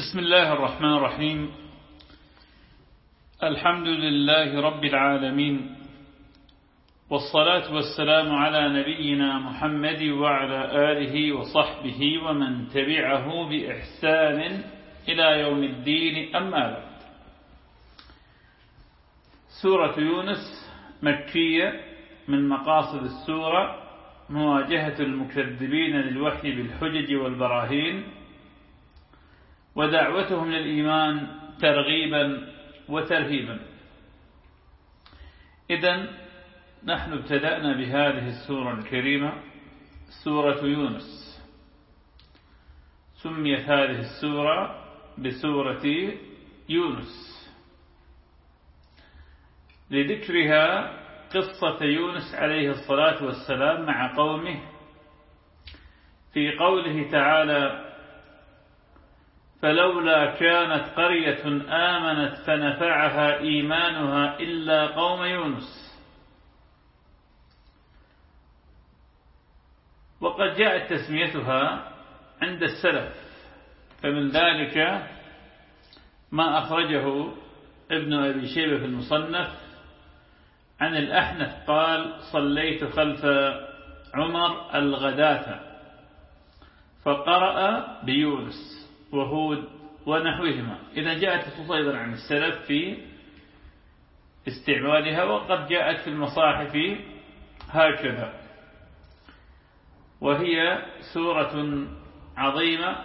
بسم الله الرحمن الرحيم. الحمد لله رب العالمين والصلاة والسلام على نبينا محمد وعلى آله وصحبه ومن تبعه بإحسان إلى يوم الدين أما بعد. سورة يونس مكية من مقاصد السورة مواجهة المكذبين للوحي بالحجج والبراهين. ودعوتهم للإيمان ترغيبا وترهيبا. إذا نحن ابتدأنا بهذه السورة الكريمة سورة يونس. سميت هذه السورة بسورة يونس. لذكرها قصة يونس عليه الصلاة والسلام مع قومه. في قوله تعالى فلولا كانت قرية آمنت فنفعها إيمانها إلا قوم يونس. وقد جاءت تسميتها عند السلف فمن ذلك ما أخرجه ابن أبي شيبة في المصنف عن الأحنف قال صليت خلف عمر الغداة فقرأ بيونس. وهود ونحوهما. إذا جاءت الخصوص أيضا عن السلف في استعمالها وقد جاءت في المصاحف هكذا. وهي سورة عظيمة.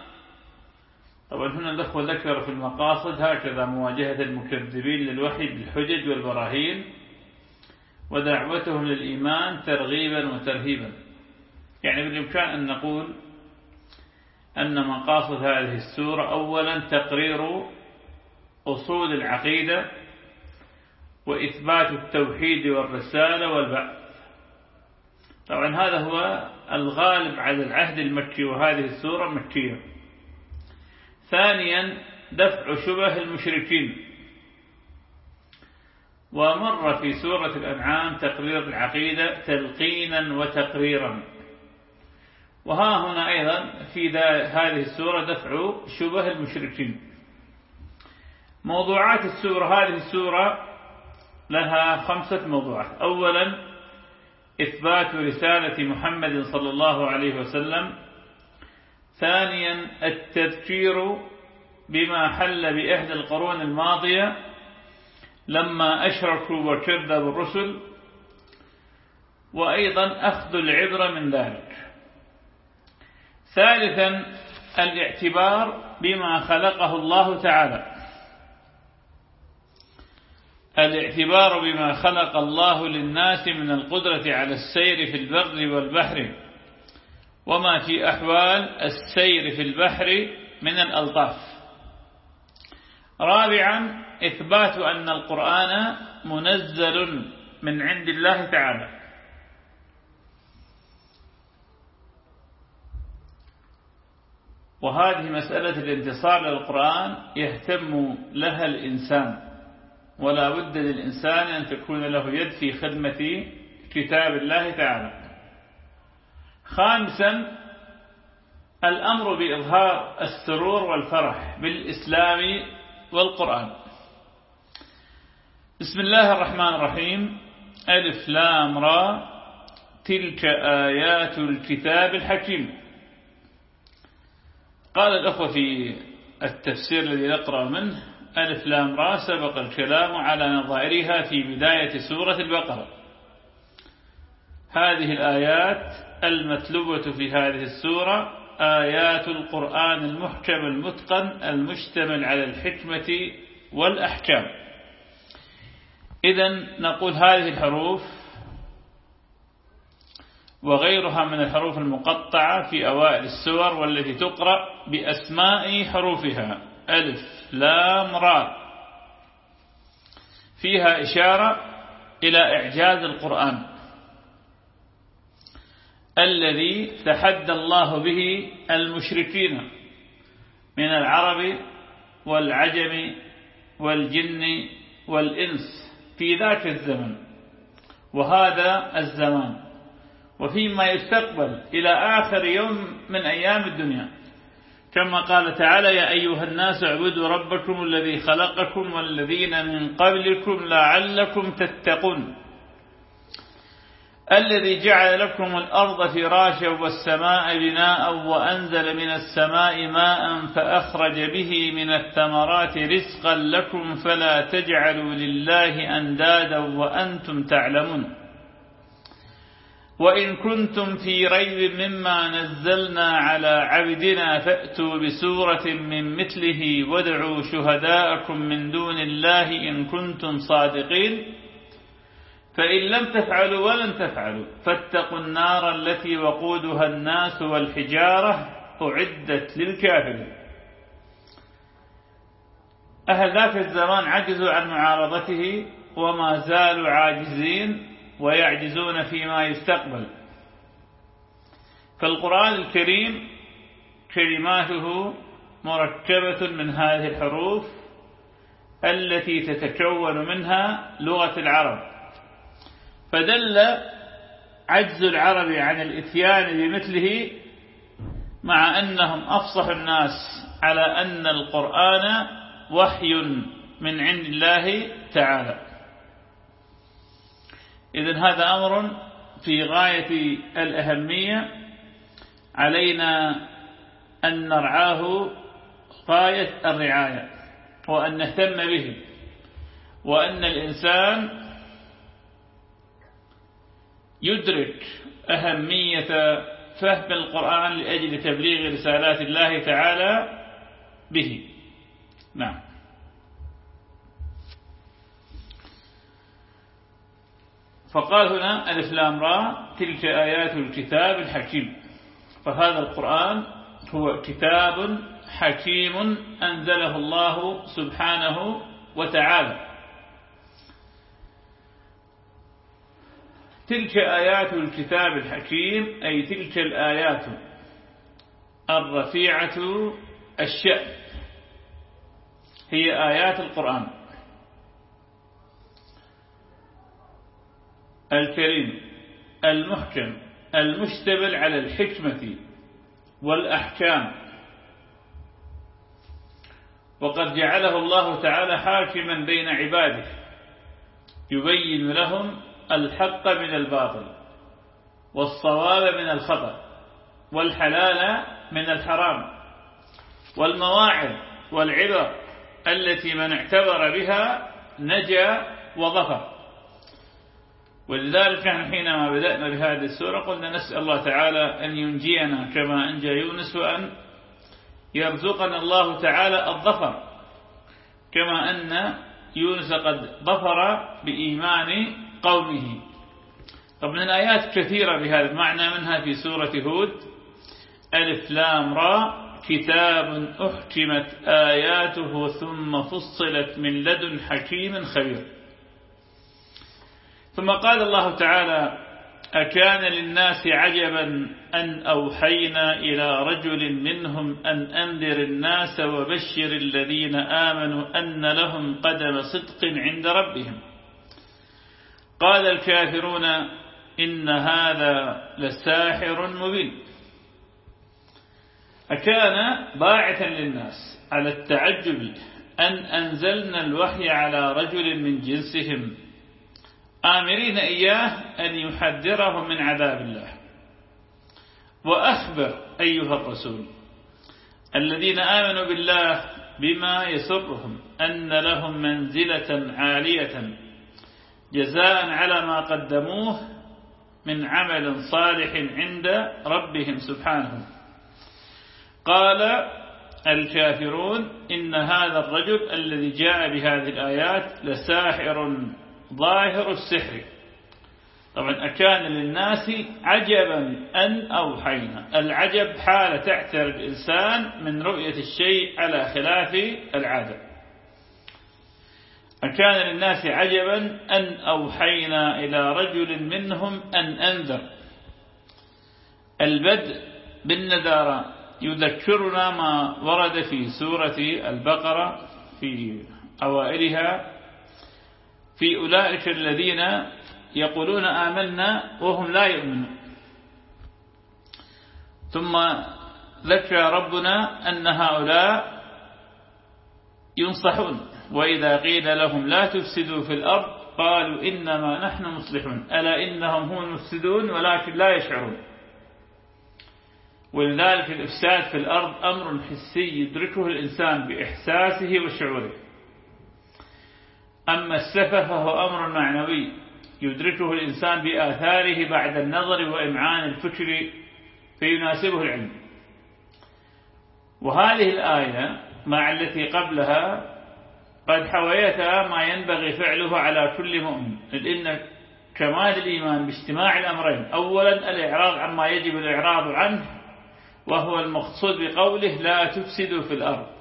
طبعا هنا الأخوة ذكر في المقاصد هكذا مواجهة المكذبين للوحي بالحجج والبراهين ودعوتهم للإيمان ترغيبا وترهيبا. يعني بالإمكان أن نقول أن مقاصد هذه السورة أولا تقرير أصول العقيدة وإثبات التوحيد والرسالة والبعث. طبعا هذا هو الغالب على العهد المكي وهذه السورة مكية. ثانيا دفع شبه المشركين. ومر في سورة الأنعام تقرير العقيدة تلقينا وتقريرا. وها هنا أيضا في هذه السورة دفع شبه المشركين. موضوعات السورة هذه السورة لها خمسة موضوعات. أولا إثبات رسالة محمد صلى الله عليه وسلم. ثانيا التذكير بما حل بإحدى القرون الماضية لما أشركوا وكذبوا الرسل. وأيضا أخذ العبرة من ذلك. ثالثا الاعتبار بما خلقه الله تعالى. الاعتبار بما خلق الله للناس من القدرة على السير في البر والبحر وما في أحوال السير في البحر من الألطاف. رابعا إثبات أن القرآن منزل من عند الله تعالى. وهذه مسألة الانتصار للقرآن يهتم لها الإنسان ولا بد للإنسان أن تكون له يد في خدمة كتاب الله تعالى. خامسا الأمر بإظهار السرور والفرح بالإسلام والقرآن. بسم الله الرحمن الرحيم. ألف لام را تلك آيات الكتاب الحكيم. قال الأخوة في التفسير الذي نقرأ منه ألف لام را سبق الكلام على نظائرها في بداية سورة البقرة. هذه الآيات المتلوة في هذه السورة آيات القرآن المحكم المتقن المشتمل على الحكمة والأحكام. إذا نقول هذه الحروف وغيرها من الحروف المقطعة في أوائل السور والتي تقرأ بأسماء حروفها. ألف لام را فيها إشارة إلى إعجاز القرآن. الذي تحدى الله به المشركين من العرب والعجم والجن والإنس في ذاك الزمن. وهذا الزمان. وفيما يستقبل إلى آخر يوم من أيام الدنيا. كما قال تعالى يا أيها الناس اعبدوا ربكم الذي خلقكم والذين من قبلكم لعلكم تتقون. الذي جعل لكم الأرض فراشا والسماء بناء وأنزل من السماء ماء فأخرج به من الثمرات رزقا لكم فلا تجعلوا لله أندادا وأنتم تعلمون. وإن كنتم في ريب مما نزلنا على عبدنا فأتوا بسورة من مثله وادعوا شهداءكم من دون الله إن كنتم صادقين. فإن لم تفعلوا ولن تفعلوا. فاتقوا النار التي وقودها الناس والحجارة أعدت للكافرين. أهل ذاك الزمان عجزوا عن معارضته وما زالوا عاجزين. ويعجزون فيما يستقبل. فالقرآن الكريم كلماته مركبة من هذه الحروف التي تتكون منها لغة العرب. فدل عجز العرب عن الإتيان بمثله مع أنهم أفصح الناس على أن القرآن وحي من عند الله تعالى. إذن هذا أمر في غاية الأهمية علينا أن نرعاه غاية الرعاية وأن نهتم به وأن الإنسان يدرك أهمية فهم القرآن لأجل تبليغ رسالات الله تعالى به. نعم. فقال هنا الإسلام را تلك آيات الكتاب الحكيم. فهذا القرآن هو كتاب حكيم أنزله الله سبحانه وتعالى. تلك آيات الكتاب الحكيم أي تلك الآيات الرفيعة الشأن. هي آيات القرآن. الكريم المحكم المشتمل على الحكمة والأحكام. وقد جعله الله تعالى حاكما بين عباده يبين لهم الحق من الباطل والصواب من الخطأ والحلال من الحرام والمواعظ والعبر التي من اعتبر بها نجا وظفر. ولذلك نحن حينما بدأنا بهذه السورة قلنا نسأل الله تعالى أن ينجينا كما أنجى يونس وأن يرزقنا الله تعالى الظفر. كما أن يونس قد ظفر بإيمان قومه. طب من الآيات كثيرة بهذا المعنى منها في سورة هود ألف لام را كتاب أحكمت آياته ثم فصلت من لدن حكيم خبير. ثم قال الله تعالى أكان للناس عجبا أن أوحينا إلى رجل منهم أن أنذر الناس وبشر الذين آمنوا أن لهم قدم صدق عند ربهم. قال الكافرون إن هذا لساحر مبين. أكان باعثا للناس على التعجب أن أنزلنا الوحي على رجل من جنسهم آمرين إياه أن يحذرهم من عذاب الله. وأخبر أيها الرسول الذين آمنوا بالله بما يسرهم أن لهم منزلة عالية جزاء على ما قدموه من عمل صالح عند ربهم سبحانه. قال الكافرون إن هذا الرجل الذي جاء بهذه الآيات لساحر ظاهر السحر. طبعا أكان للناس عجبا أن أوحينا. العجب حال تعتر الإنسان من رؤية الشيء على خلاف العادة. أكان للناس عجبا أن أوحينا إلى رجل منهم أن أنذر. البدء بالنذارة يذكرنا ما ورد في سورة البقرة في أوائلها في أولئك الذين يقولون آمنا وهم لا يؤمنون. ثم ذكر ربنا أن هؤلاء ينصحون وإذا قيل لهم لا تفسدوا في الأرض قالوا إنما نحن مصلحون. ألا إنهم هم المفسدون ولكن لا يشعرون. ولذلك الإفساد في الأرض أمر حسي يدركه الإنسان بإحساسه وشعوره. أما السفه فهو أمر معنوي. يدركه الإنسان بآثاره بعد النظر وإمعان الفكر فيناسبه العلم. وهذه الآية مع التي قبلها قد حويتها ما ينبغي فعله على كل مؤمن. لأن كمال الإيمان باجتماع الأمرين أولا الإعراض عما يجب الإعراض عنه وهو المقصود بقوله لا تفسدوا في الأرض.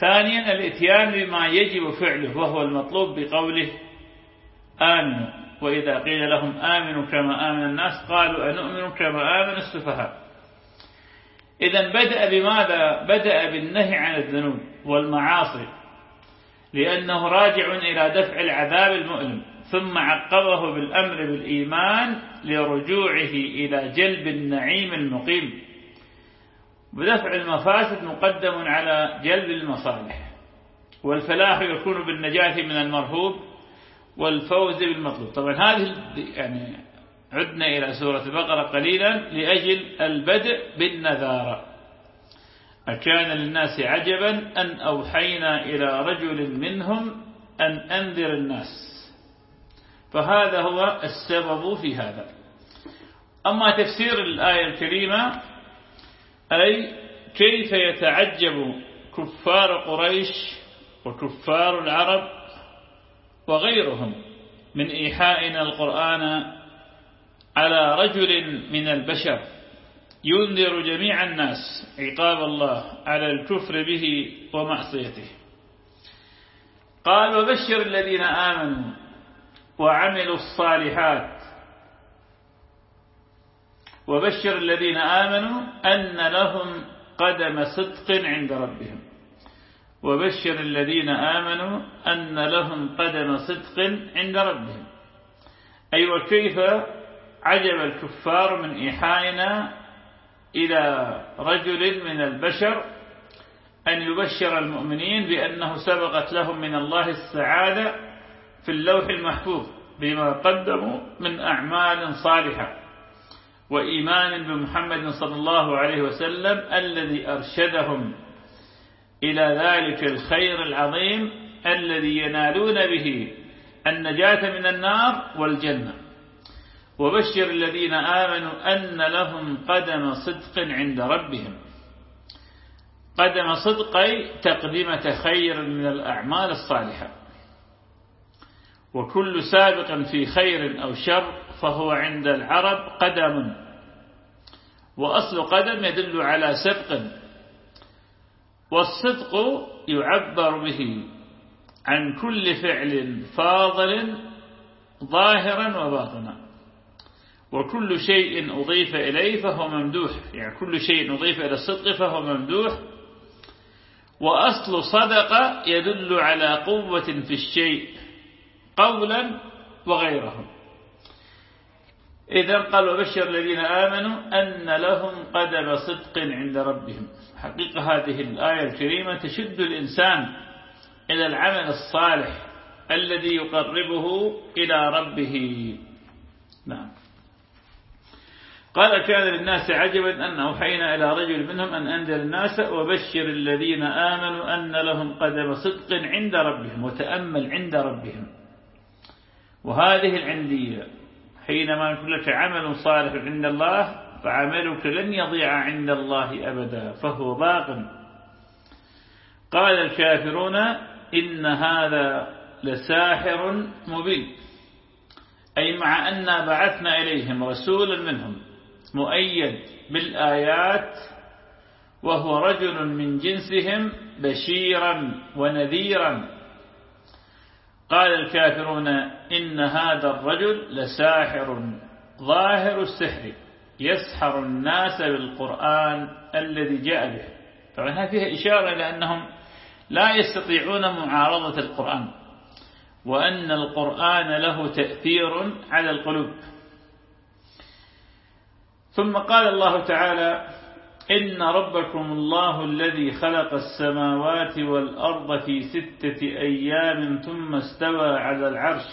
ثانيا الاتيان بما يجب فعله وهو المطلوب بقوله آمنوا. وإذا قيل لهم آمنوا كما آمن الناس قالوا أنؤمن كما آمن السفهاء. إذا بدأ بماذا؟ بدأ بالنهي عن الذنوب والمعاصي لأنه راجع إلى دفع العذاب المؤلم ثم عقبه بالأمر بالإيمان لرجوعه إلى جلب النعيم المقيم. بدفع المفاسد مقدم على جلب المصالح والفلاح يكون بالنجاة من المرهوب والفوز بالمطلوب. طبعا هذه يعني عدنا إلى سورة البقرة قليلا لأجل البدء بالنذارة. أكان للناس عجبا أن أوحينا إلى رجل منهم أن أنذر الناس. فهذا هو السبب في هذا. أما تفسير الآية الكريمة أي كيف يتعجب كفار قريش وكفار العرب وغيرهم من إيحائنا القرآن على رجل من البشر ينذر جميع الناس عقاب الله على الكفر به ومعصيته. قال وبشر الذين آمنوا وعملوا الصالحات وبشر الذين آمنوا أن لهم قدم صدق عند ربهم. وبشر الذين آمنوا أن لهم قدم صدق عند ربهم. أي أيوة وكيف عجب الكفار من إيحائنا إلى رجل من البشر أن يبشر المؤمنين بأنه سبقت لهم من الله السعادة في اللوح المحفوظ بما قدموا من أعمال صالحة. وإيمان بمحمد صلى الله عليه وسلم الذي أرشدهم إلى ذلك الخير العظيم الذي ينالون به النجاة من النار والجنة. وبشر الذين آمنوا أن لهم قدم صدق عند ربهم. قدم صدق تقدمة خير من الأعمال الصالحة. وكل سابق في خير أو شر فهو عند العرب قدم وأصل قدم يدل على سبق والصدق يعبر به عن كل فعل فاضل ظاهرا وباطنا. وكل شيء أضيف إليه فهو ممدوح يعني كل شيء أضيف إلى الصدق فهو ممدوح. وأصل صدق يدل على قوة في الشيء قولا وغيره. إذا قال وبشر الذين آمنوا أن لهم قدم صدق عند ربهم. حقيقة هذه الآية الكريمة تشد الإنسان إلى العمل الصالح الذي يقربه إلى ربه. نعم. قال كان للناس عجبا أن أوحينا إلى رجل منهم أن أنزل الناس وبشر الذين آمنوا أن لهم قدم صدق عند ربهم وتأمل عند ربهم. وهذه العندية. حينما يكون لك عمل صالح عند الله فعملك لن يضيع عند الله أبدا فهو باق. قال الكافرون إن هذا لساحر مبين. أي مع أن بعثنا إليهم رسولا منهم مؤيد بالآيات وهو رجل من جنسهم بشيرا ونذيرا. قال الكافرون إن هذا الرجل لساحر ظاهر السحر يسحر الناس بالقرآن الذي جاء به. طبعا فيها إشارة إلى أنهم لا يستطيعون معارضة القرآن وأن القرآن له تأثير على القلوب. ثم قال الله تعالى إن ربكم الله الذي خلق السماوات والأرض في ستة أيام ثم استوى على العرش.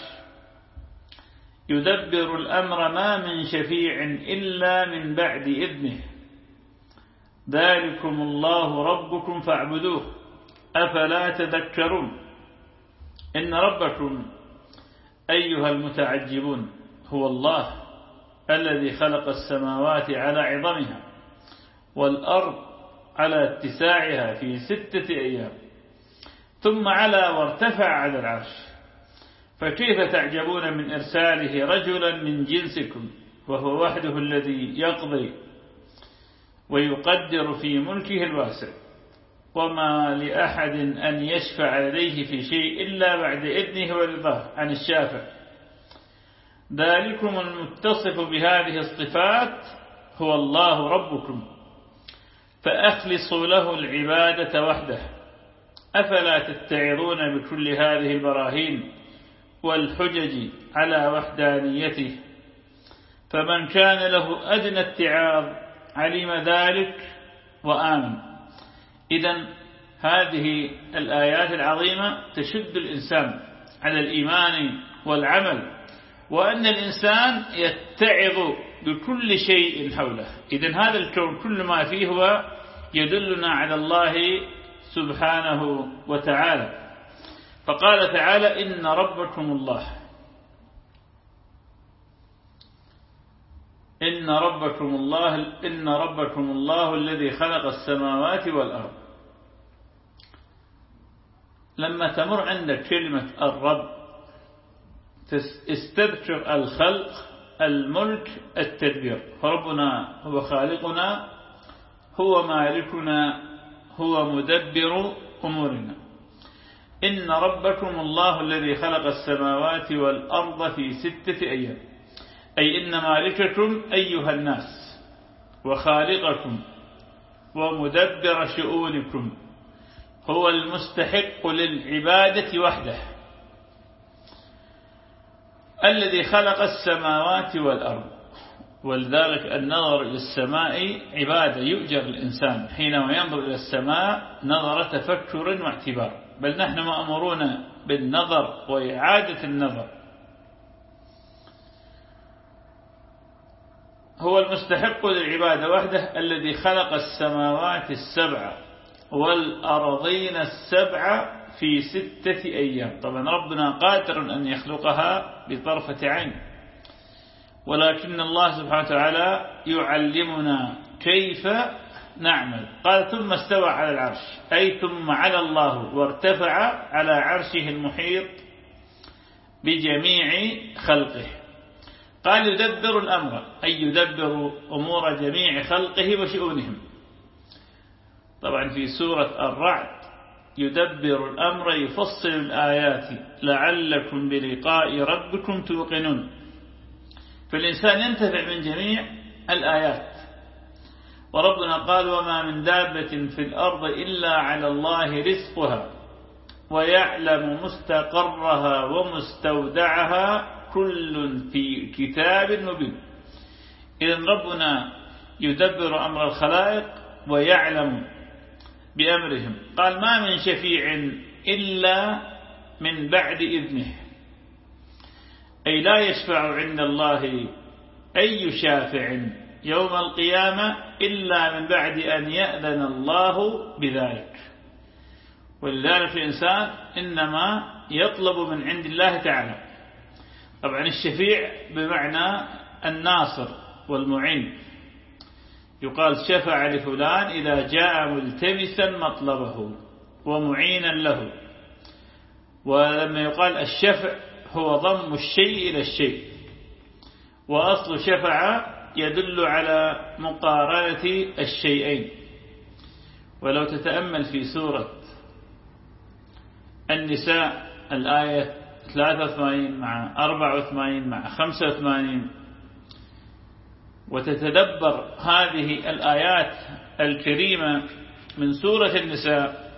يدبر الأمر ما من شفيع إلا من بعد إذنه. ذلكم الله ربكم فاعبدوه. أفلا تذكرون؟ إن ربكم أيها المتعجبون هو الله الذي خلق السماوات على عظمها. والأرض على اتساعها في ستة أيام. ثم علا وارتفع على العرش. فكيف تعجبون من إرساله رجلا من جنسكم وهو وحده الذي يقضي ويقدر في ملكه الواسع؟ وما لأحد أن يشفع لديه في شيء إلا بعد إذنه ورضاه عن الشافع. ذلكم المتصف بهذه الصفات هو الله ربكم. فأخلصوا له العبادة وحده. أفلا تتعظون بكل هذه البراهين والحجج على وحدانيته؟ فمن كان له أدنى اتعاظ علم ذلك وآمن. إذا هذه الآيات العظيمة تشد الإنسان على الإيمان والعمل. وأن الإنسان يتعظ بكل شيء حوله. إذا هذا الكون كل ما فيه هو يدلنا على الله سبحانه وتعالى. فقال تعالى إن ربكم الله. إن ربكم الله إن ربكم الله الذي خلق السماوات والأرض. لما تمر عندك كلمة الرب استذكر الخلق الملك التدبير. فربنا هو خالقنا هو مالكنا هو مدبر أمورنا. إن ربكم الله الذي خلق السماوات والأرض في ستة أيام. أي إن مالككم أيها الناس وخالقكم ومدبر شؤونكم هو المستحق للعبادة وحده. الذي خلق السماوات والأرض. ولذلك النظر إلى السماء عبادة يؤجر الإنسان. حينما ينظر إلى السماء نظر تفكر واعتبار. بل نحن مأمورون بالنظر وإعادة النظر. هو المستحق للعبادة وحده الذي خلق السماوات السبع والأرضين السبع في ستة أيام. طبعا ربنا قادر أن يخلقها بطرفة عين. ولكن الله سبحانه وتعالى يعلمنا كيف نعمل. قال ثم استوى على العرش. أي ثم على الله وارتفع على عرشه المحيط بجميع خلقه. قال يدبر الأمر. أي يدبر أمور جميع خلقه وشؤونهم. طبعا في سورة الرعد يدبر الأمر يفصل الآيات. لعلكم بلقاء ربكم توقنون. فالإنسان ينتفع من جميع الآيات. وربنا قال وما من دابة في الأرض إلا على الله رزقها ويعلم مستقرها ومستودعها كل في كتاب مبين. إذن ربنا يدبر أمر الخلائق ويعلم بأمرهم. قال ما من شفيع إلا من بعد إذنه. أي لا يشفع عند الله أي شافع يوم القيامة إلا من بعد أن يأذن الله بذلك. ولذلك الإنسان إنما يطلب من عند الله تعالى. طبعا الشفيع بمعنى الناصر والمعين. يقال شفع لفلان إذا جاء ملتمسا مطلبه ومعينا له. ولما يقال الشفع هو ضم الشيء إلى الشيء. وأصل شفع يدل على مقارنة الشيئين. ولو تتأمل في سورة النساء الآية 83 مع 84 مع 85 وتتدبر هذه الآيات الكريمة من سورة النساء.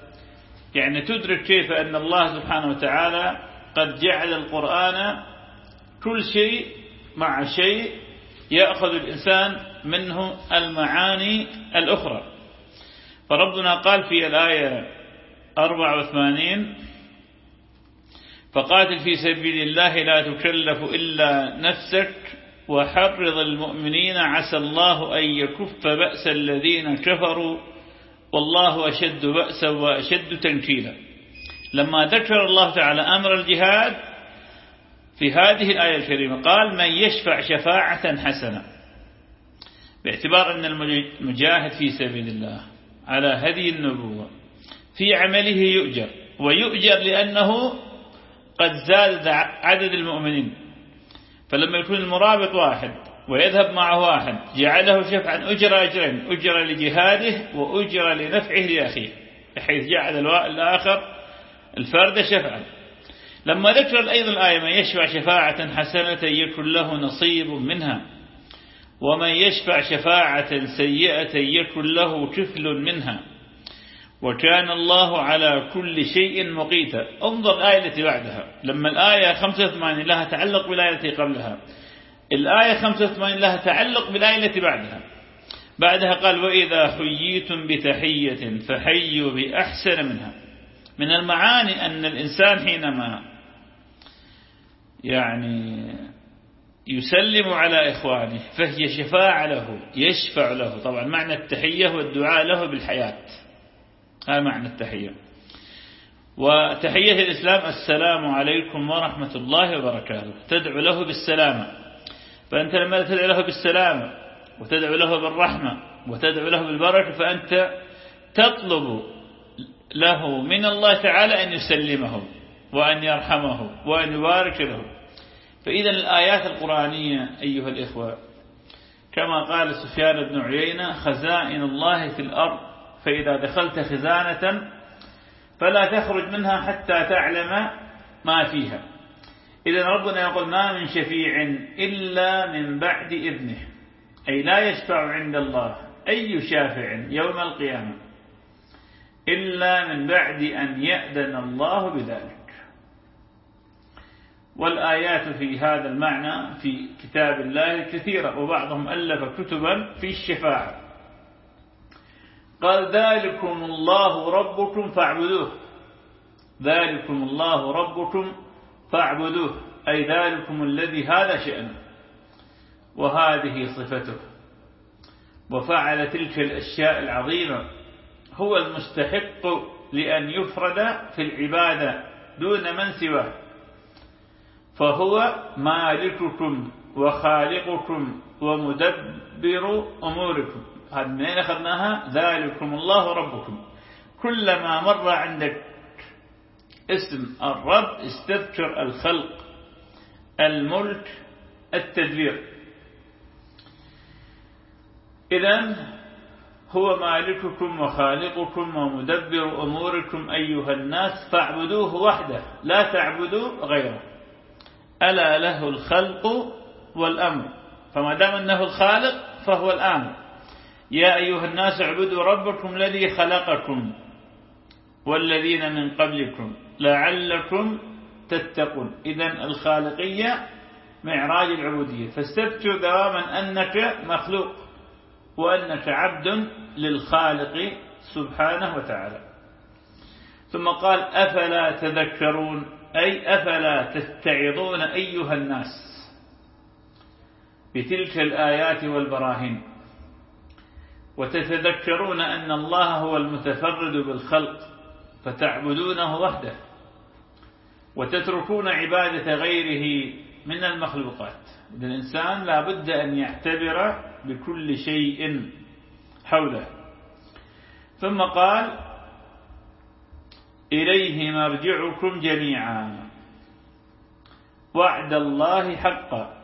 يعني تدرك كيف أن الله سبحانه وتعالى قد جعل القرآن كل شيء مع شيء يأخذ الإنسان منه المعاني الأخرى. فربنا قال في الآية 84 فقاتل في سبيل الله لا تكلف إلا نفسك وحرض المؤمنين عسى الله أن يكف بأس الذين كفروا والله أشد بأسا وأشد تنكيلا. لما ذكر الله تعالى أمر الجهاد في هذه الآية الكريمة قال من يشفع شفاعة حسنة باعتبار أن المجاهد في سبيل الله على هذه النبوة في عمله يؤجر ويؤجر لأنه قد زاد عدد المؤمنين. فلما يكون المرابط واحد ويذهب معه واحد جعله شفعا أجر أجرين أجر لجهاده وأجر لنفعه لأخيه بحيث جعل الآخر الفرد شفعا. لما ذكر أيضا الآية من يشفع شفاعة حسنة يكن له نصيب منها ومن يشفع شفاعة سيئة يكن له كفل منها. وكان الله على كل شيء مقيتا. انظر الآية التي بعدها. لما الآية 85 لها تعلق بالآية التي قبلها. الآية 85 لها تعلق بالآية التي بعدها. بعدها قال وإذا حييتم بتحية فحيوا بأحسن منها. من المعاني أن الإنسان حينما يعني يسلم على إخوانه فهي شفاعة له يشفع له. طبعا معنى التحية والدعاء له بالحياة. هذا معنى التحية. وتحية الإسلام السلام عليكم ورحمة الله وبركاته. تدعو له بالسلامة. فأنت لما تدعو له بالسلامة وتدعو له بالرحمة وتدعو له بالبركة فأنت تطلب له من الله تعالى أن يسلمه وأن يرحمه وأن يبارك له. فإذا الآيات القرآنية أيها الإخوة كما قال سفيان بن عيينة خزائن الله في الأرض فإذا دخلت خزانة فلا تخرج منها حتى تعلم ما فيها. إذا ربنا يقول ما من شفيع إلا من بعد إذنه أي لا يشفع عند الله أي شافع يوم القيامة إلا من بعد أن يأذن الله بذلك. والآيات في هذا المعنى في كتاب الله كثيرة وبعضهم ألف كتبا في الشفاعة. قال ذلكم الله ربكم فاعبدوه. ذلكم الله ربكم فاعبدوه. أي ذلكم الذي هذا شأنه وهذه صفته. وفعل تلك الأشياء العظيمة. هو المستحق لأن يفرد في العبادة دون من سواه. فهو مالككم وخالقكم ومدبر أموركم. هذا منين أخذناها ذلكم الله ربكم. كلما مر عندك اسم الرب استذكر الخلق الملك التدبير. إذا هو مالككم وخالقكم ومدبر أموركم أيها الناس فاعبدوه وحده لا تعبدوا غيره. ألا له الخلق والأمر. فما دام أنه الخالق فهو الآمر. يا أيها الناس اعبدوا ربكم الذي خلقكم والذين من قبلكم لعلكم تتقون. إذا الخالقية معراج العبودية. فاستبتوا دواما أنك مخلوق وأنك عبد للخالق سبحانه وتعالى. ثم قال أفلا تذكرون أي أفلا تتعظون أيها الناس بتلك الآيات والبراهين. وتتذكرون أن الله هو المتفرد بالخلق فتعبدونه وحده وتتركون عبادة غيره من المخلوقات. إذا الإنسان لا بد أن يعتبر بكل شيء حوله. ثم قال إليه مرجعكم جميعا. وعد الله حقا.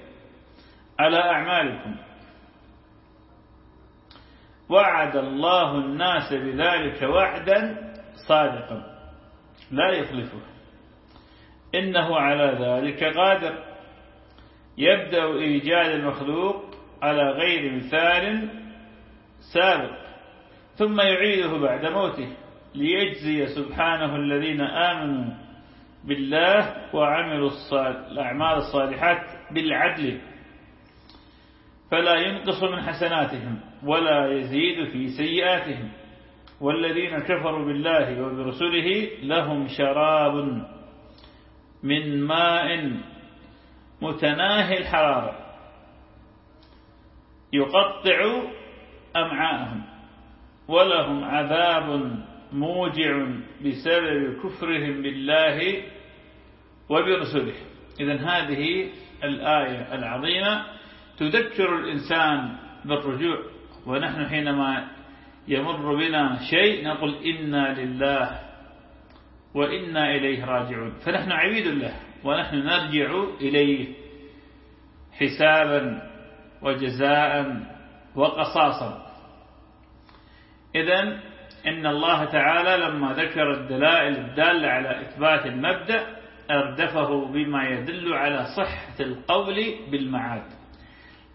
على أعمالكم. وعد الله الناس بذلك وعدا صادقا. لا يخلفه. إنه على ذلك قادر. يبدأ إيجاد المخلوق على غير مثال سابق ثم يعيده بعد موته ليجزي سبحانه الذين آمنوا بالله وعملوا الأعمال الصالحات بالعدل. فلا ينقص من حسناتهم ولا يزيد في سيئاتهم. والذين كفروا بالله وبرسله لهم شراب من ماء متناهي الحرارة يقطع أمعاءهم ولهم عذاب موجع بسبب كفرهم بالله وبرسله. إذا هذه الآية العظيمة تذكر الإنسان بالرجوع. ونحن حينما يمر بنا شيء نقول إنا لله وإنا إليه راجعون. فنحن عبيد الله ونحن نرجع إليه حسابا وجزاء وقصاصا. إذا إن الله تعالى لما ذكر الدلائل الدالة على إثبات المبدأ أردفه بما يدل على صحة القول بالمعاد.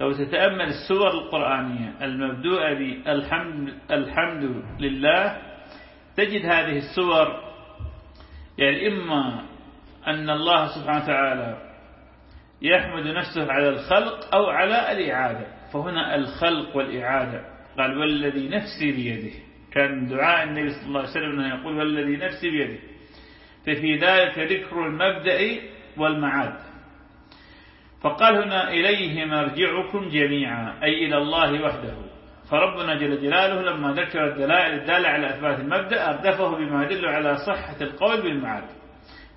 لو تتأمل السور القرآنية المبدوءة بالحمد الحمد لله تجد هذه السور يعني إما أن الله سبحانه وتعالى يحمد نفسه على الخلق أو على الإعادة. فهنا الخلق والإعادة. قال والذي نفسي بيده. كان دعاء النبي صلى الله عليه وسلم أنه يقول والذي نفسي بيده. ففي ذلك ذكر المبدأ والمعاد. فقال هنا إليه مرجعكم جميعا أي إلى الله وحده. فربنا جل جلاله لما ذكر الدلائل الدالة على أثبات المبدأ أردفه بما يدل على صحة القول بالمعاد.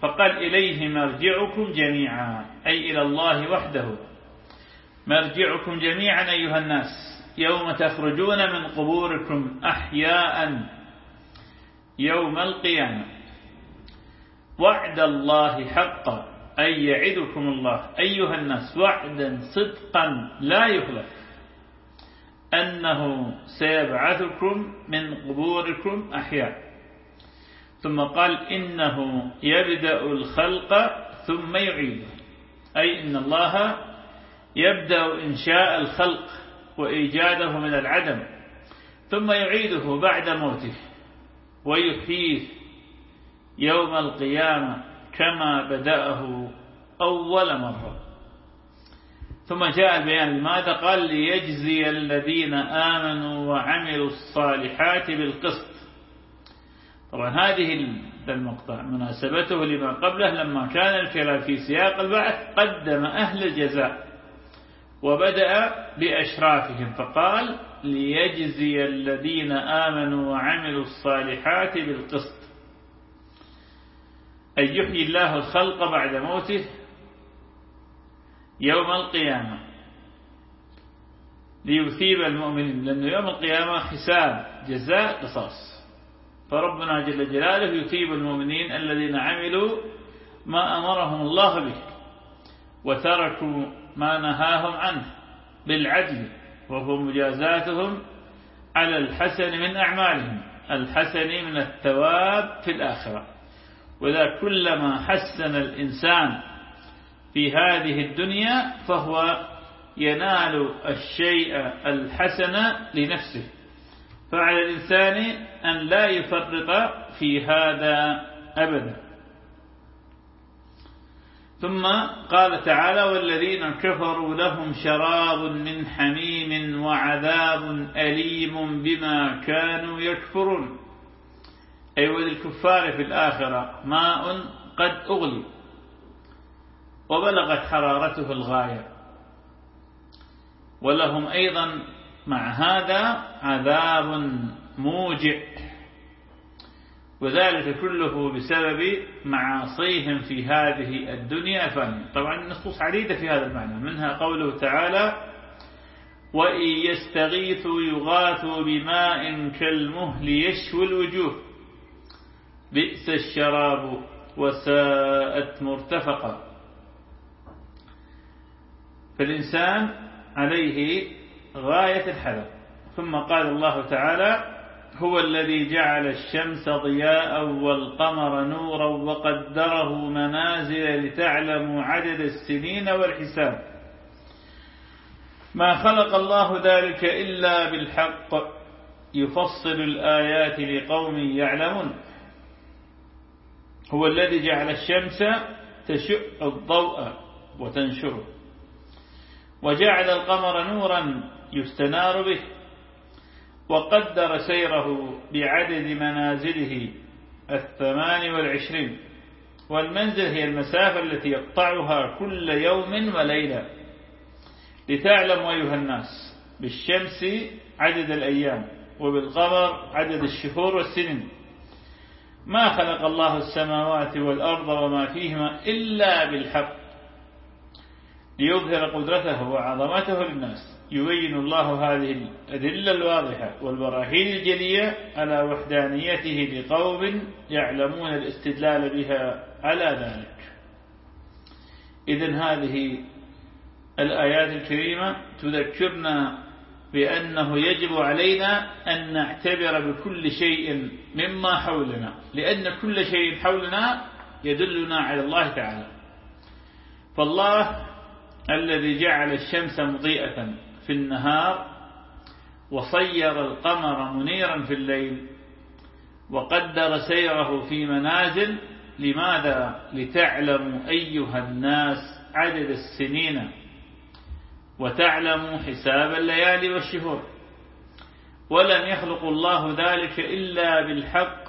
فقال إليه مرجعكم جميعا أي إلى الله وحده. مرجعكم جميعا أيها الناس يوم تخرجون من قبوركم أحياء يوم القيامة. وعد الله حقا. أي يعدكم الله أيها الناس وعدا صدقا لا يخلف. أنه سيبعثكم من قبوركم أحياء. ثم قال إنه يبدأ الخلق ثم يعيده. أي إن الله يبدأ إنشاء الخلق وإيجاده من العدم ثم يعيده بعد موته ويحييه يوم القيامة. كما بدأه أول مرة. ثم جاء البيان لماذا؟ قال ليجزي الذين آمنوا وعملوا الصالحات بالقسط. طبعا هذه المقطع مناسبته لما قبله لما كان الكلام في سياق البعث قدم أهل الجزاء وبدأ بأشرافهم فقال ليجزي الذين آمنوا وعملوا الصالحات بالقسط. أن يحيي الله الخلق بعد موته يوم القيامة. ليثيب المؤمنين لأنه يوم القيامة حساب جزاء قصاص. فربنا جل جلاله يثيب المؤمنين الذين عملوا ما أمرهم الله به وتركوا ما نهاهم عنه بالعدل وهو مجازاتهم على الحسن من أعمالهم الحسن من الثواب في الآخرة. وإذا كلما حسن الإنسان في هذه الدنيا فهو ينال الشيء الحسن لنفسه. فعلى الإنسان أن لا يفرط في هذا أبدا. ثم قال تعالى والذين كفروا لهم شراب من حميم وعذاب أليم بما كانوا يكفرون أي وللكفار في الآخرة ماء قد أغلي وبلغت حرارته الغاية. ولهم أيضا مع هذا عذاب موجع. وذلك كله بسبب معاصيهم في هذه الدنيا. فانية طبعا النصوص عديدة في هذا المعنى. منها قوله تعالى وإن يستغيثوا يغاثوا بماء كالمهل يشوي الوجوه بئس الشراب وساءت مرتفقا. فالإنسان عليه غاية الحذر. ثم قال الله تعالى هو الذي جعل الشمس ضياء والقمر نورا وقدره منازل لتعلموا عدد السنين والحساب. ما خلق الله ذلك إلا بالحق يفصل الآيات لقوم يعلمون. هو الذي جعل الشمس تشع الضوء وتنشره. وجعل القمر نورا يستنار به. وقدر سيره بعدد منازله الثمان والعشرين. والمنزل هي المسافة التي يقطعها كل يوم وليلة. لتعلم أيها الناس بالشمس عدد الأيام وبالقمر عدد الشهور والسنين. ما خلق الله السماوات والأرض وما فيهما إلا بالحق. ليظهر قدرته وعظمته للناس. يبين الله هذه الأدلة الواضحة والبراهين الجلية على وحدانيته لقوم يعلمون الاستدلال بها على ذلك. إذن هذه الآيات الكريمة تذكرنا بأنه يجب علينا أن نعتبر بكل شيء مما حولنا لأن كل شيء حولنا يدلنا على الله تعالى. فالله الذي جعل الشمس مضيئة في النهار وصير القمر منيرا في الليل وقدر سيره في منازل لماذا؟ لتعلموا أيها الناس عدد السنين وتعلموا حساب الليالي والشهور. ولم يخلق الله ذلك إلا بالحق.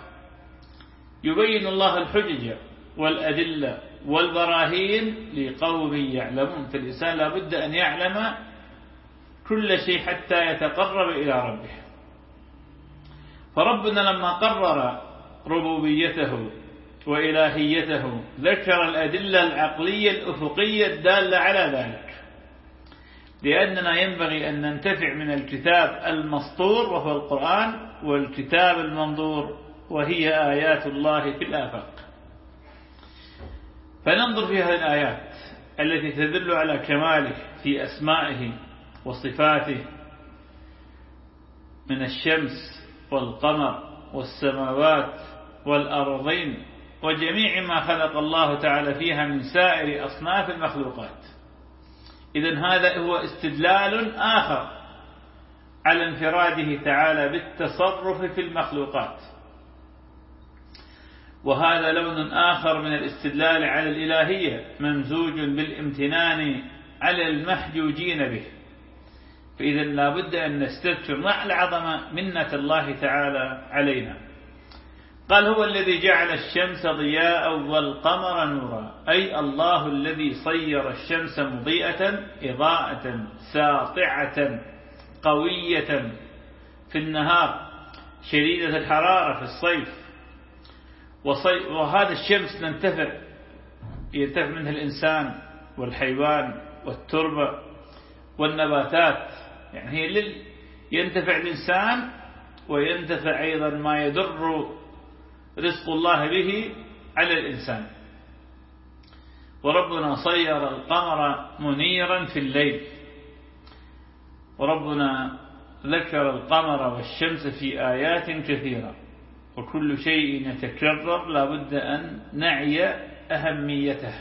يبين الله الحجج والأدلة والبراهين لقوم يعلمون. فالإنسان لابد أن يعلم كل شيء حتى يتقرب إلى ربه. فربنا لما قرر ربوبيته وإلهيته ذكر الأدلة العقلية الأفقية الدالة على ذلك. لأننا ينبغي أن ننتفع من الكتاب المسطور وهو القرآن والكتاب المنظور وهي آيات الله في الآفاق. فننظر في هذه الآيات التي تدل على كماله في أسمائه وصفاته من الشمس والقمر والسماوات والأرضين وجميع ما خلق الله تعالى فيها من سائر أصناف المخلوقات. إذا هذا هو استدلال آخر على انفراده تعالى بالتصرف في المخلوقات. وهذا لون آخر من الاستدلال على الإلهية ممزوج بالامتنان على المحجوجين به. فإذا لابد أن نستذكر مع العظمة منة الله تعالى علينا. قال هو الذي جعل الشمس ضياء والقمر نورا. أي الله الذي صير الشمس مضيئة إضاءة ساطعة قوية في النهار شديدة الحرارة في الصيف. وهذا الشمس ننتفع ينتفع منها الإنسان والحيوان والتربة والنباتات. يعني هي ينتفع الإنسان وينتفع أيضا ما يدر رزق الله به على الإنسان. وربنا صير القمر منيرا في الليل. وربنا ذكر القمر والشمس في آيات كثيرة. وكل شيء يتكرر لابد أن نعي أهميته.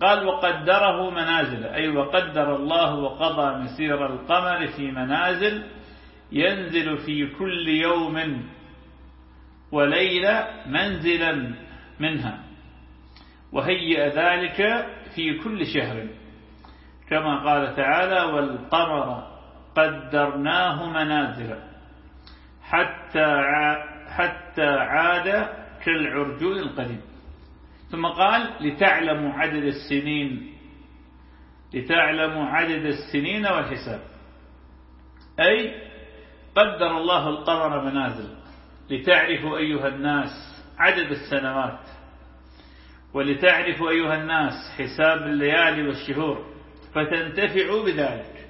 قال وقدره منازل. أي وقدر الله وقضى مسير القمر في منازل ينزل في كل يوم وليلة منزلا منها. وهيئ ذلك في كل شهر. كما قال تعالى والقمر قدرناه منازل حتى حتى عاد كالعرجون القديم. ثم قال لتعلموا عدد السنين لتعلموا عدد السنين والحساب أي قدر الله القمر منازل. لتعرفوا أيها الناس عدد السنوات ولتعرفوا أيها الناس حساب الليالي والشهور فتنتفعوا بذلك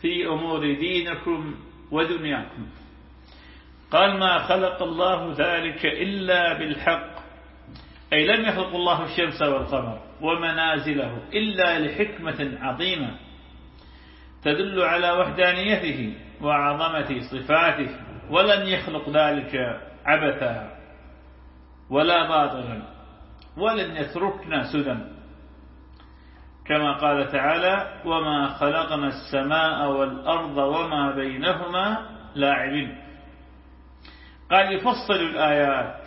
في أمور دينكم ودنياكم. قال ما خلق الله ذلك إلا بالحق. أي لم يخلق الله الشمس والقمر ومنازله إلا لحكمة عظيمة تدل على وحدانيته وعظمة صفاته ولن يخلق ذلك عبثا ولا باطلا ولن يتركنا سدى. كما قال تعالى وما خلقنا السماء والأرض وما بينهما لاعبين. قال يفصل الآيات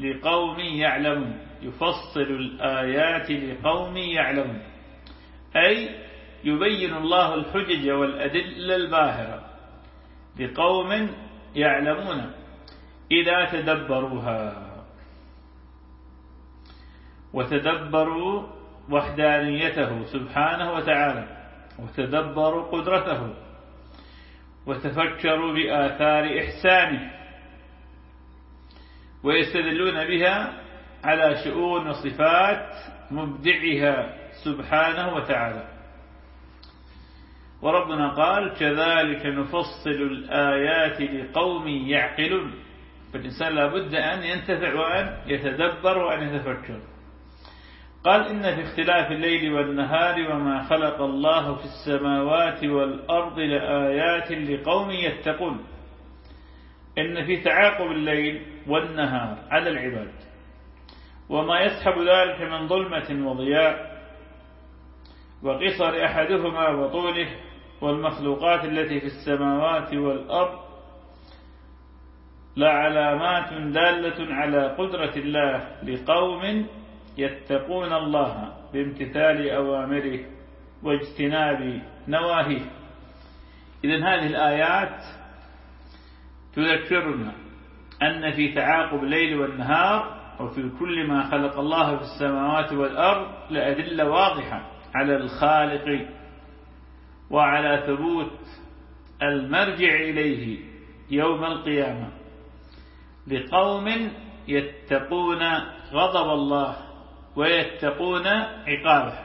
لقوم يعلمون يفصل الآيات لقوم يعلمون. أي يبين الله الحجج والأدلة الباهرة لقوم يعلمون إذا تدبروها. وتدبروا وحدانيته سبحانه وتعالى. وتدبروا قدرته. وتفكروا بآثار إحسانه. ويستدلون بها على شؤون وصفات مبدعها سبحانه وتعالى. وربنا قال كذلك نفصل الآيات لقوم يعقلون. فالإنسان لابد أن ينتفع وأن يتدبر وأن يتفكر. قال إن في اختلاف الليل والنهار وما خلق الله في السماوات والأرض لآيات لقوم يتقون. إن في تعاقب الليل والنهار على العباد. وما يسحب ذلك من ظلمة وضياء. وقصر أحدهما وطوله والمخلوقات التي في السماوات والأرض لعلامات دالة على قدرة الله لقوم يتقون الله بامتثال أوامره واجتناب نواهيه. إذن هذه الآيات تذكرنا أن في تعاقب الليل والنهار وفي كل ما خلق الله في السماوات والأرض لأدلة واضحة على الخالق. وعلى ثبوت المرجع إليه يوم القيامة. لقوم يتقون غضب الله ويتقون عقابه.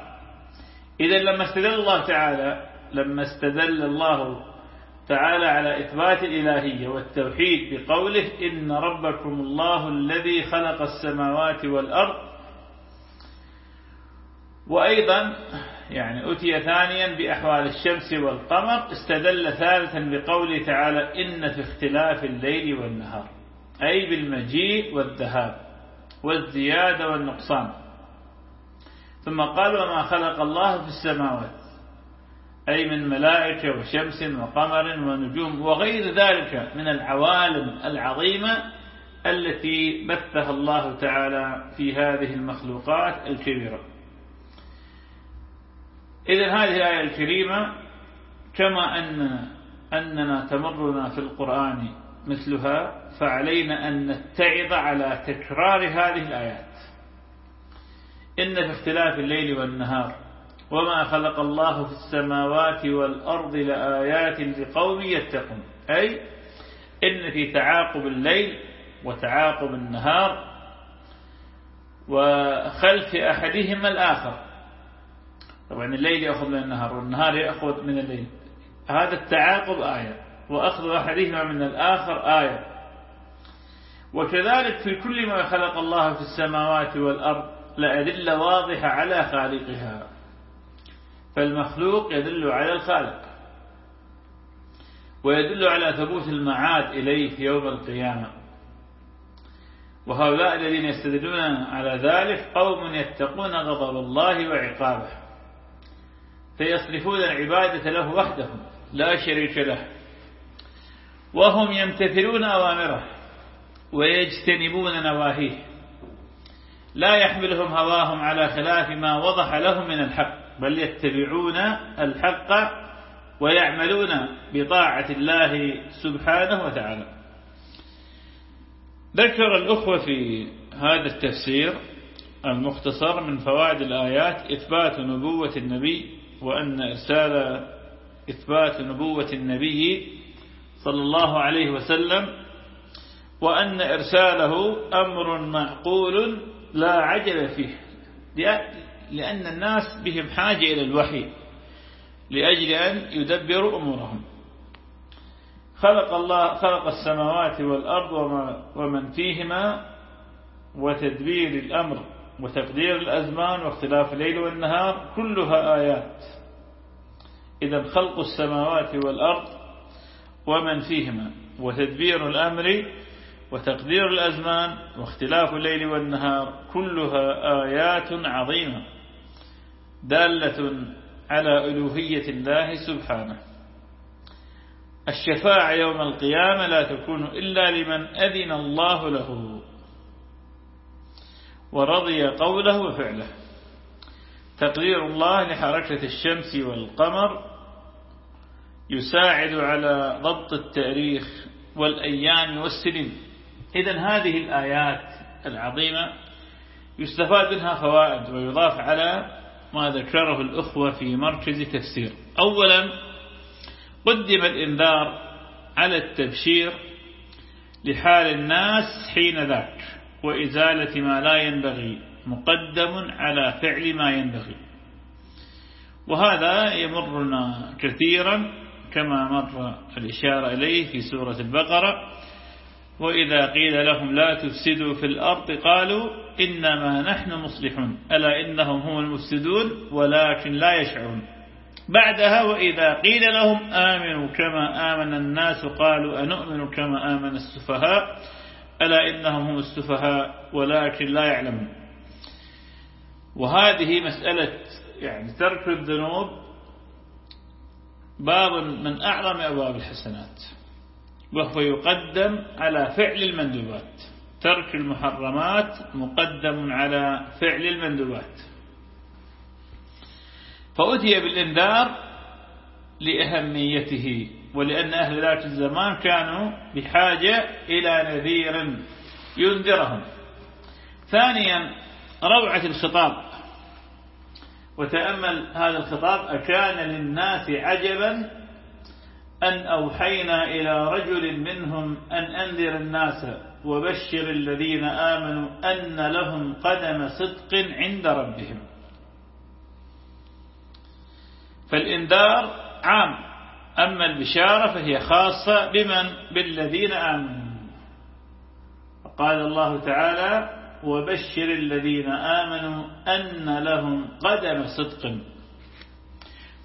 إذا لما استدل الله تعالى لما استدل الله تعالى على إثبات الإلهية والتوحيد بقوله إن ربكم الله الذي خلق السماوات والأرض وأيضا يعني أتي ثانيا بأحوال الشمس والقمر استدل ثالثا بقوله تعالى إن في اختلاف الليل والنهار أي بالمجيء والذهاب والزيادة والنقصان. ثم قال وما خلق الله في السماوات أي من ملائكة وشمس وقمر ونجوم وغير ذلك من العوالم العظيمة التي بثها الله تعالى في هذه المخلوقات الكبيرة. إذن هذه الآية الكريمة كما أن أننا تمرنا في القرآن مثلها فعلينا أن نتعظ على تكرار هذه الآيات. إن في اختلاف الليل والنهار وما خلق الله في السماوات والأرض لآيات لقوم يتقون. أي إن في تعاقب الليل وتعاقب النهار وخلف أحدهما الآخر. طبعا الليل يأخذ من النهار والنهار يأخذ من الليل. هذا التعاقب آية وأخذ أحدهما من الآخر آية. وكذلك في كل ما خلق الله في السماوات والأرض لأدلة واضحة على خالقها. فالمخلوق يدل على الخالق ويدل على ثبوت المعاد إليه يوم القيامة. وهؤلاء الذين يستدلون على ذلك قوم يتقون غضب الله وعقابه. فيصرفون العبادة له وحده لا شريك له. وهم يمتثلون أوامره ويجتنبون نواهيه. لا يحملهم هواهم على خلاف ما وضح لهم من الحق بل يتبعون الحق ويعملون بطاعة الله سبحانه وتعالى. ذكر الأخوة في هذا التفسير المختصر من فوائد الآيات إثبات نبوة النبي وأن إرسال إثبات نبوة النبي صلى الله عليه وسلم وأن إرساله أمر معقول لا عجل فيه لأن الناس بهم حاجة إلى الوحي لأجل أن يدبروا أمورهم. خلق الله خلق السماوات والأرض وما ومن فيهما وتدبير الأمر. وتقدير الأزمان واختلاف الليل والنهار كلها آيات. إذا خلق السماوات والأرض ومن فيهما وتدبير الأمر وتقدير الأزمان واختلاف الليل والنهار كلها آيات عظيمة دالة على ألوهية الله سبحانه. الشفاعة يوم القيامة لا تكون إلا لمن أذن الله له. ورضي قوله وفعله. تقدير الله لحركة الشمس والقمر يساعد على ضبط التاريخ والأيام والسنين. إذا هذه الآيات العظيمة يستفاد منها فوائد ويضاف على ما ذكره الأخوة في مركز تفسير. أولا قدم الإنذار على التبشير لحال الناس حين ذاك. وإزالة ما لا ينبغي مقدم على فعل ما ينبغي. وهذا يمرنا كثيرا كما مر الإشارة إليه في سورة البقرة. وإذا قيل لهم لا تفسدوا في الأرض قالوا إنما نحن مصلحون. ألا إنهم هم المفسدون ولكن لا يشعرون. بعدها وإذا قيل لهم آمنوا كما آمن الناس قالوا أنؤمن كما آمن السفهاء. ألا إنهم هم السفهاء ولكن لا يعلمون. وهذه مسألة يعني ترك الذنوب باب من أعظم أبواب الحسنات وهو يقدم على فعل المندوبات. ترك المحرمات مقدم على فعل المندوبات. فأتي بالإنذار لأهميته. ولأن أهل ذات الزمان كانوا بحاجة إلى نذير ينذرهم. ثانيا روعة الخطاب. وتأمل هذا الخطاب أكان للناس عجبا أن أوحينا إلى رجل منهم أن أنذر الناس وبشر الذين آمنوا أن لهم قدم صدق عند ربهم. فالإنذار عام. أما البشارة فهي خاصة بمن؟ بالذين آمنوا. قال الله تعالى وبشر الذين آمنوا أن لهم قدم صدق.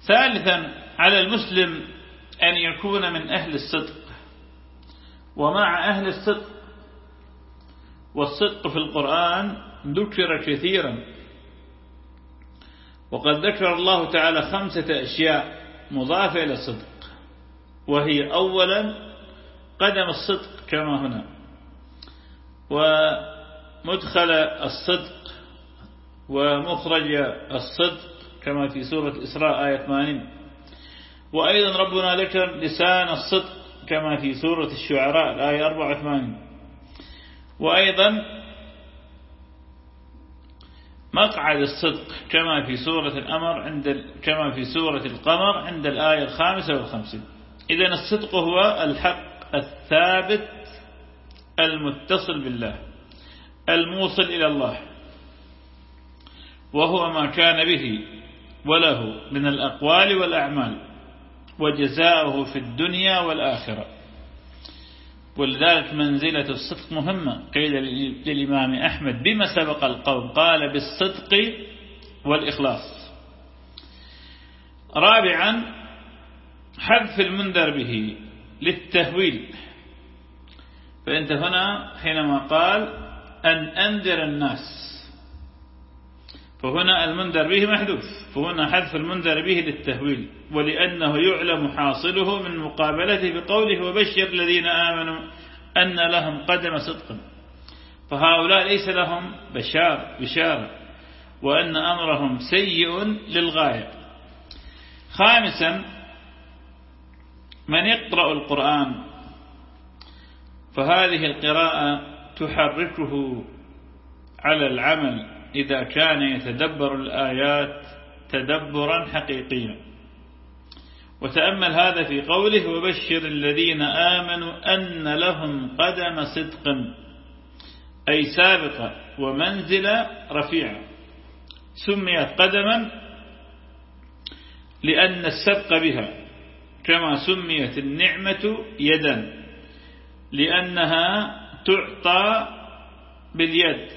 ثالثا على المسلم أن يكون من أهل الصدق. ومع أهل الصدق والصدق في القرآن ذكر كثيرا. وقد ذكر الله تعالى خمسة أشياء مضافة إلى الصدق. وهي أولا قدم الصدق كما هنا. ومدخل الصدق ومخرج الصدق كما في سورة إسراء آية 80 وأيضا ربنا ذكر لسان الصدق كما في سورة الشعراء الآية 84 وأيضا مقعد الصدق كما في سورة الأمر عند كما في سورة القمر عند الآية الخامسة والخمسين. إذا الصدق هو الحق الثابت المتصل بالله الموصل إلى الله وهو ما كان به وله من الأقوال والأعمال وجزاؤه في الدنيا والآخرة. ولذلك منزلة الصدق مهمة. قيل للإمام أحمد بما سبق القوم قال بالصدق والإخلاص. رابعا حذف المنذر به للتهويل. فأنت هنا حينما قال أن أنذر الناس. فهنا المنذر به محذوف. فهنا حذف المنذر به للتهويل. ولأنه يعلم حاصله من مقابلته بقوله وبشر الذين آمنوا أن لهم قدم صدق. فهؤلاء ليس لهم بشار بشارة. وأن أمرهم سيء للغاية. خامسا من يقرأ القرآن فهذه القراءة تحركه على العمل إذا كان يتدبر الآيات تدبرا حقيقيا. وتأمل هذا في قوله وبشر الذين آمنوا أن لهم قدم صدق أي سابقة ومنزلة رفيعة سميت قدما لأن السبق بها. كما سميت النعمة يدا لأنها تعطى باليد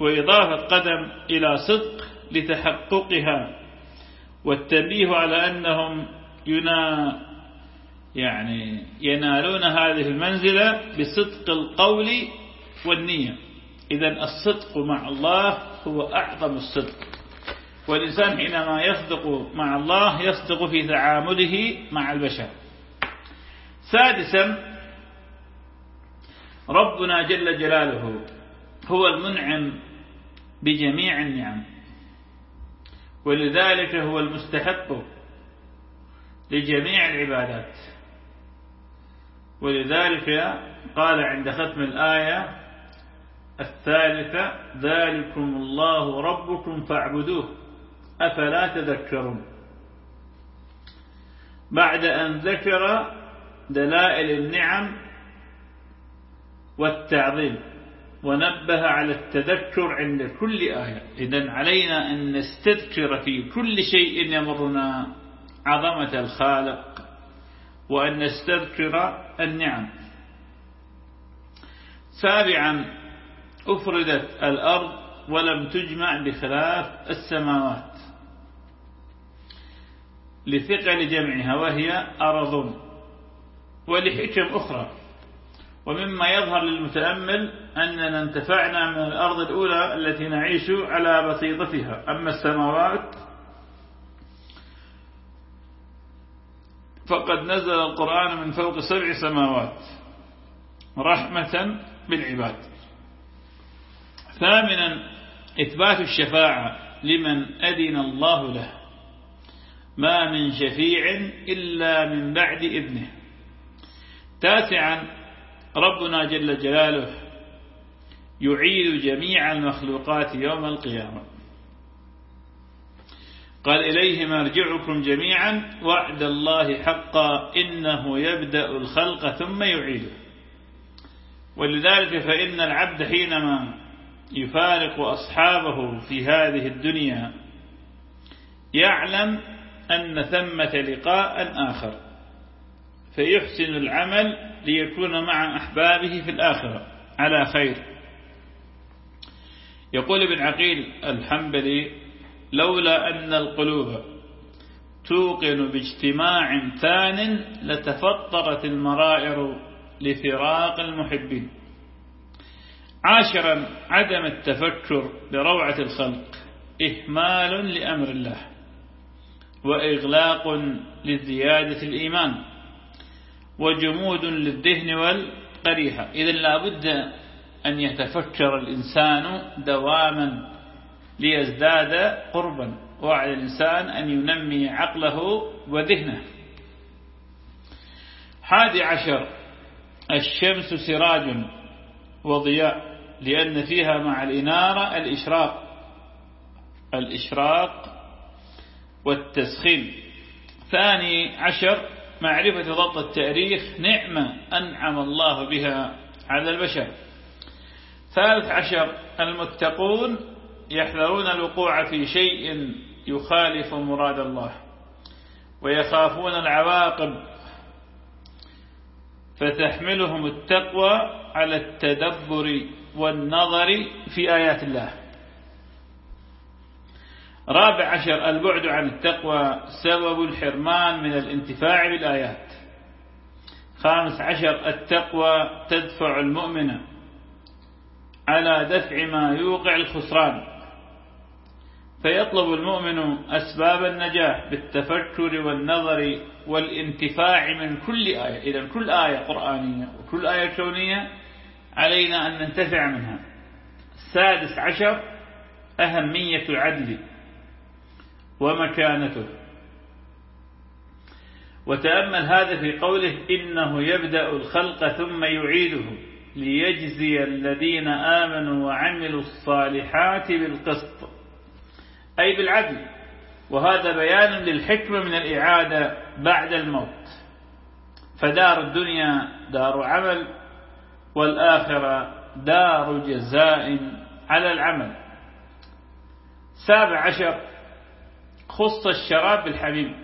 وإضافة قدم إلى صدق لتحققها. والتنبيه على أنهم يعني ينالون هذه المنزلة بصدق القول والنية. إذا الصدق مع الله هو أعظم الصدق. والإنسان حينما يصدق مع الله يصدق في تعامله مع البشر. سادسا ربنا جل جلاله هو المنعم بجميع النعم ولذلك هو المستحق لجميع العبادات. ولذلك قال عند ختم الآية الثالثة ذلكم الله ربكم فاعبدوه. أفلا تذكرون؟ بعد أن ذكر دلائل النعم والتعظيم ونبه على التذكر عند كل آية إذا علينا أن نستذكر في كل شيء يمرنا عظمة الخالق وأن نستذكر النعم. سابعا أفردت الأرض ولم تجمع بخلاف السماوات. لثقل جمعها وهي أرض ولحكم أخرى. ومما يظهر للمتأمل أننا انتفعنا من الأرض الأولى التي نعيش على بسيطتها. أما السماوات فقد نزل القرآن من فوق سبع سماوات رحمة بالعباد. ثامنا إثبات الشفاعة لمن أذن الله له. ما من شفيع إلا من بعد إذنه. تاسعا ربنا جل جلاله يعيد جميع المخلوقات يوم القيامة. قال إليه مرجعكم جميعا وعد الله حقا إنه يبدأ الخلق ثم يعيده. ولذلك فإن العبد حينما يفارق أصحابه في هذه الدنيا يعلم أن ثمة لقاء آخر فيحسن العمل ليكون مع أحبابه في الآخرة. على خير. يقول ابن عقيل الحنبلي لولا أن القلوب توقن باجتماع ثان لتفطرت المرائر لفراق المحبين. عاشرا عدم التفكر بروعة الخلق إهمال لأمر الله. وإغلاق لزيادة الإيمان وجمود للذهن والقريحة. إذا لابد أن يتفكر الإنسان دواما ليزداد قربا وعلى الإنسان أن ينمي عقله وذهنه. حادي عشر الشمس سراج وضياء لأن فيها مع الإنارة الإشراق. الإشراق والتسخين. ثاني عشر معرفة ضبط التاريخ نعمة أنعم الله بها على البشر. ثالث عشر المتقون يحذرون الوقوع في شيء يخالف مراد الله ويخافون العواقب فتحملهم التقوى على التدبر والنظر في آيات الله. رابع عشر البعد عن التقوى سبب الحرمان من الانتفاع بالآيات. خامس عشر التقوى تدفع المؤمن على دفع ما يوقع الخسران. فيطلب المؤمن أسباب النجاح بالتفكر والنظر والانتفاع من كل آية. إذا كل آية قرآنية وكل آية كونية علينا أن ننتفع منها. السادس عشر أهمية العدل. ومكانته. وتأمل هذا في قوله إنه يبدأ الخلق ثم يعيده ليجزي الذين آمنوا وعملوا الصالحات بالقسط. أي بالعدل. وهذا بيان للحكمة من الإعادة بعد الموت. فدار الدنيا دار عمل والآخرة دار جزاء على العمل. سابع عشر. خص الشراب بالحميم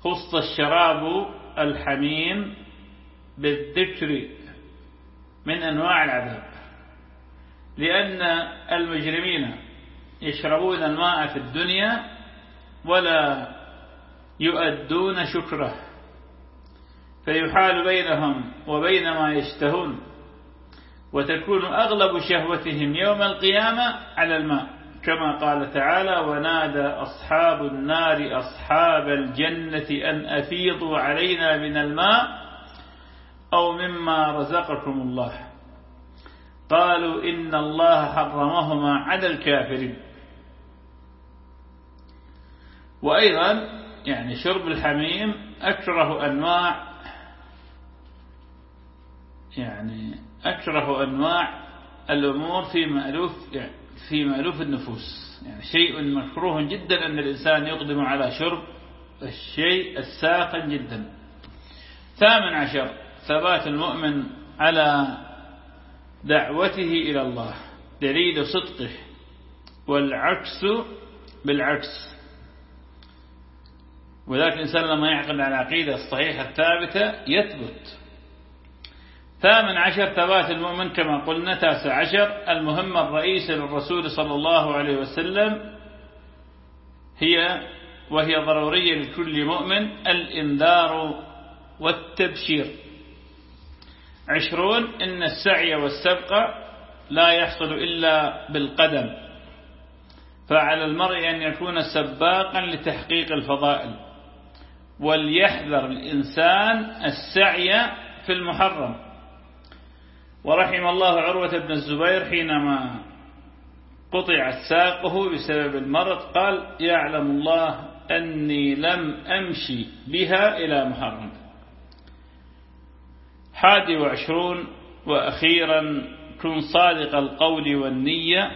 خص الشراب الحميم بالذكر من أنواع العذاب. لأن المجرمين يشربون الماء في الدنيا ولا يؤدون شكره. فيحال بينهم وبين ما يشتهون وتكون أغلب شهوتهم يوم القيامة على الماء. كما قال تعالى ونادى أصحاب النار أصحاب الجنة أن أفيضوا علينا من الماء أو مما رزقكم الله. قالوا إن الله حرمهما على الكافرين. وأيضا يعني شرب الحميم أكره أنواع يعني أكره أنواع الأمور في مألوف يعني في مألوف النفوس. يعني شيء مكروه جدا أن الإنسان يقدم على شرب الشيء الساخن جدا. ثامن عشر ثبات المؤمن على دعوته إلى الله دليل صدقه والعكس بالعكس. وذلك الإنسان لما يعقد على العقيدة الصحيحة الثابتة يثبت. ثامن عشر ثبات المؤمن كما قلنا تاسع عشر. المهمة الرئيسة للرسول صلى الله عليه وسلم هي وهي ضرورية لكل مؤمن الإنذار والتبشير. عشرون إن السعي والسبق لا يحصل إلا بالقدم. فعلى المرء أن يكون سباقا لتحقيق الفضائل. وليحذر الإنسان السعي في المحرم. ورحم الله عروة بن الزبير حينما قطعت ساقه بسبب المرض قال يعلم الله أني لم أمشي بها إلى محرم. حادي وعشرون وأخيرا كن صادق القول والنية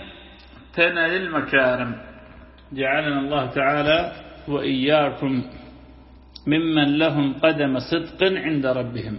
تنل المكارم جعلنا الله تعالى وإياكم ممن لهم قدم صدق عند ربهم.